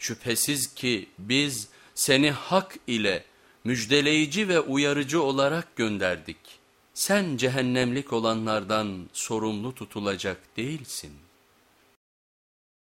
Şüphesiz ki biz seni hak ile müjdeleyici ve uyarıcı olarak gönderdik. Sen cehennemlik olanlardan sorumlu tutulacak değilsin.''